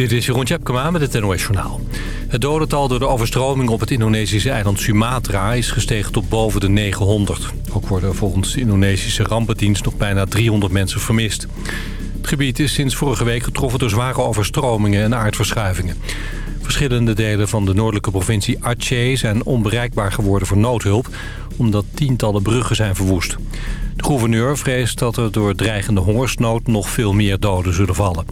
Dit is Jeroen Tjepkema met het NOS Journaal. Het dodental door de overstroming op het Indonesische eiland Sumatra... is gestegen tot boven de 900. Ook worden volgens de Indonesische rampendienst nog bijna 300 mensen vermist. Het gebied is sinds vorige week getroffen door zware overstromingen en aardverschuivingen. Verschillende delen van de noordelijke provincie Aceh zijn onbereikbaar geworden voor noodhulp... omdat tientallen bruggen zijn verwoest. De gouverneur vreest dat er door dreigende hongersnood nog veel meer doden zullen vallen.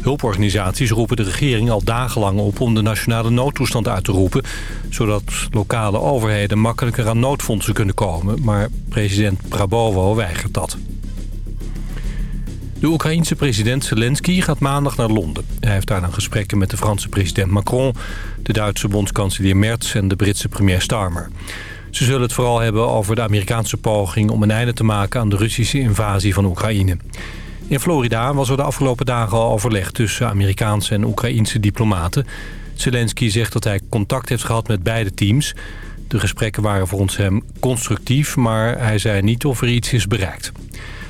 Hulporganisaties roepen de regering al dagenlang op om de nationale noodtoestand uit te roepen... zodat lokale overheden makkelijker aan noodfondsen kunnen komen. Maar president Prabowo weigert dat. De Oekraïense president Zelensky gaat maandag naar Londen. Hij heeft daar dan gesprekken met de Franse president Macron... de Duitse bondskanselier Merz en de Britse premier Starmer. Ze zullen het vooral hebben over de Amerikaanse poging... om een einde te maken aan de Russische invasie van Oekraïne. In Florida was er de afgelopen dagen al overleg tussen Amerikaanse en Oekraïense diplomaten. Zelensky zegt dat hij contact heeft gehad met beide teams. De gesprekken waren volgens hem constructief, maar hij zei niet of er iets is bereikt.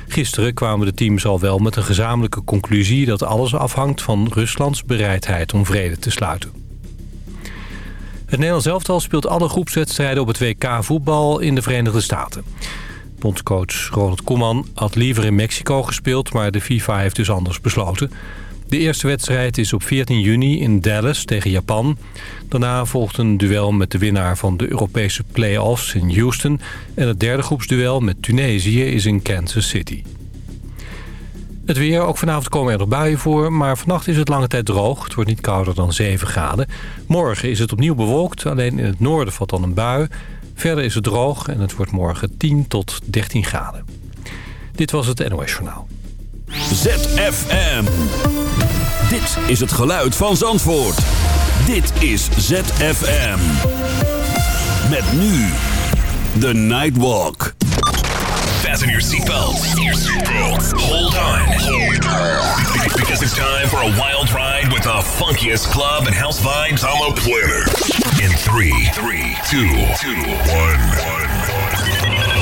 Gisteren kwamen de teams al wel met een gezamenlijke conclusie... dat alles afhangt van Ruslands bereidheid om vrede te sluiten. Het Nederlands elftal speelt alle groepswedstrijden op het WK voetbal in de Verenigde Staten. Bondscoach Ronald Koeman had liever in Mexico gespeeld... maar de FIFA heeft dus anders besloten. De eerste wedstrijd is op 14 juni in Dallas tegen Japan. Daarna volgt een duel met de winnaar van de Europese play-offs in Houston... en het derde groepsduel met Tunesië is in Kansas City. Het weer, ook vanavond komen er nog buien voor, maar vannacht is het lange tijd droog. Het wordt niet kouder dan 7 graden. Morgen is het opnieuw bewolkt, alleen in het noorden valt dan een bui... Verder is het droog en het wordt morgen 10 tot 13 graden. Dit was het NOS Journaal. ZFM. Dit is het geluid van Zandvoort. Dit is ZFM. Met nu The Nightwalk. Fasten your seatbelts. Hold on. Hold on. Because it's time for a wild ride with the funkiest club and house vibes on the planet. In three, three, two, two, one, one.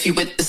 if you with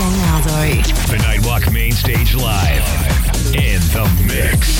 DJ The Nightwalk Main Stage Live. In the mix.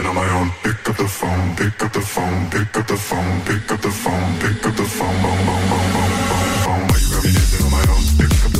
it on my own. Pick up the phone, pick up the phone, pick up the phone, pick up the phone, pick up the phone, boom, boom, boom, boom, boom, boom. Why you got me dancing on my own? Pick up the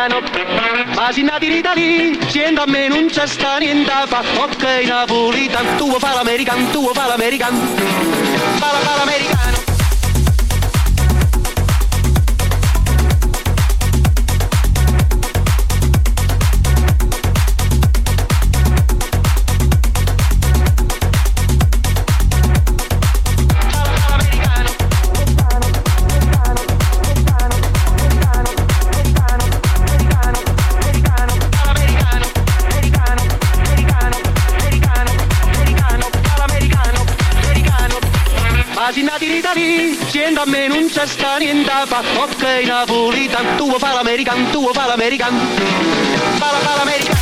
italiano. Ma si nati in Italia, siendo a me non c'è sta niente fa. Ok napolitan, tu fa l'american, tu fa l'american. Fa la fa l'american. me non c'è sta niente fa Ok napolitan, tuo fa l'american, tuo fa l'american fa l'american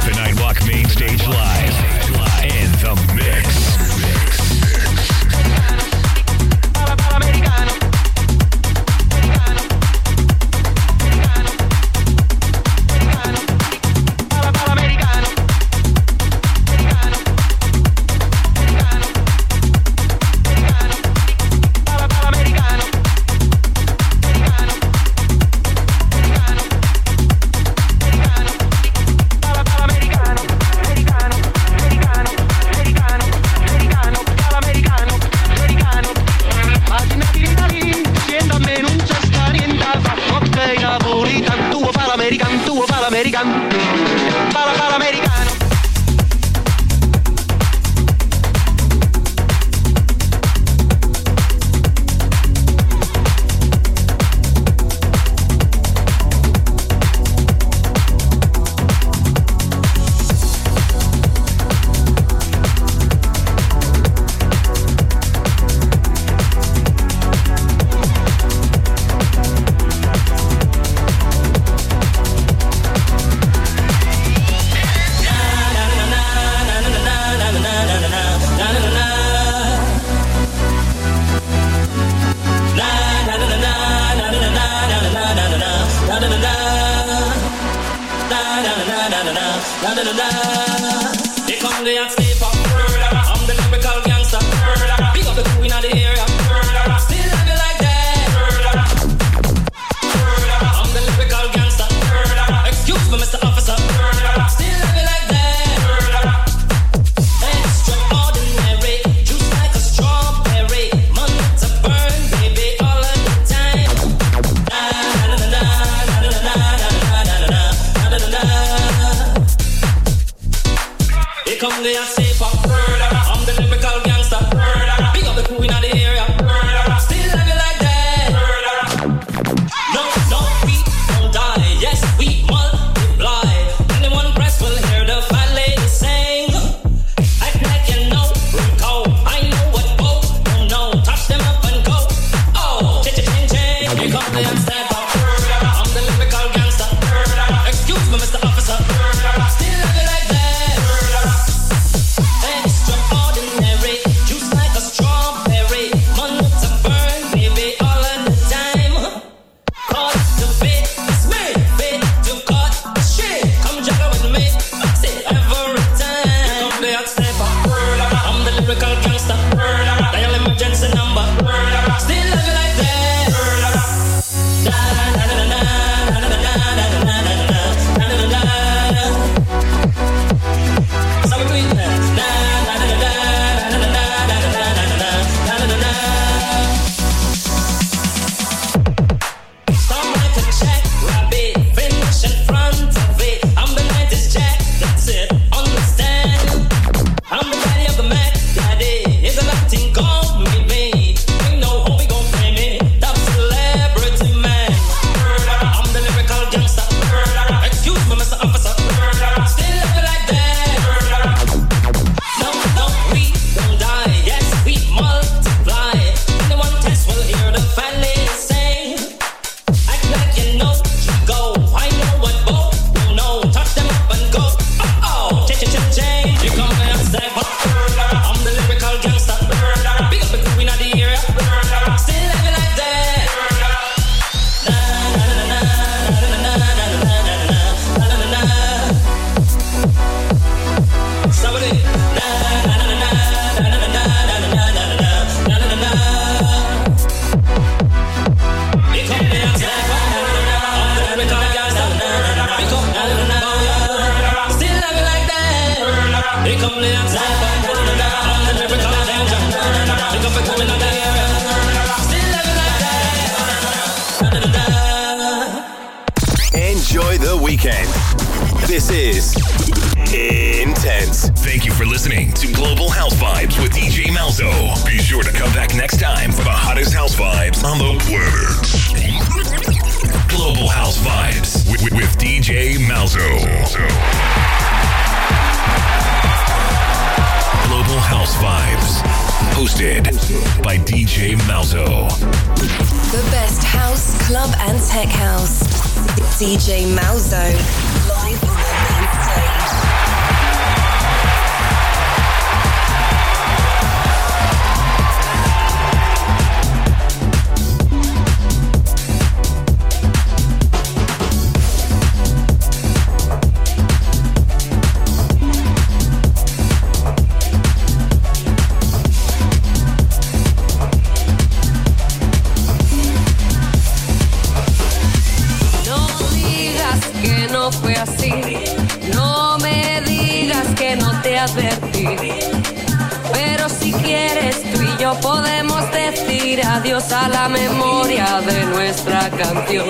no podemos decir adiós a la memoria de nuestra canción,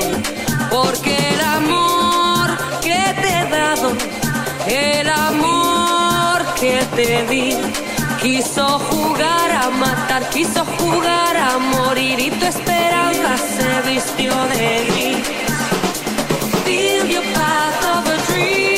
porque el amor que te he dado, el amor que te di, quiso jugar a matar, quiso jugar a morir y tu esperanza se vistió de gris. Feel your path of a dream.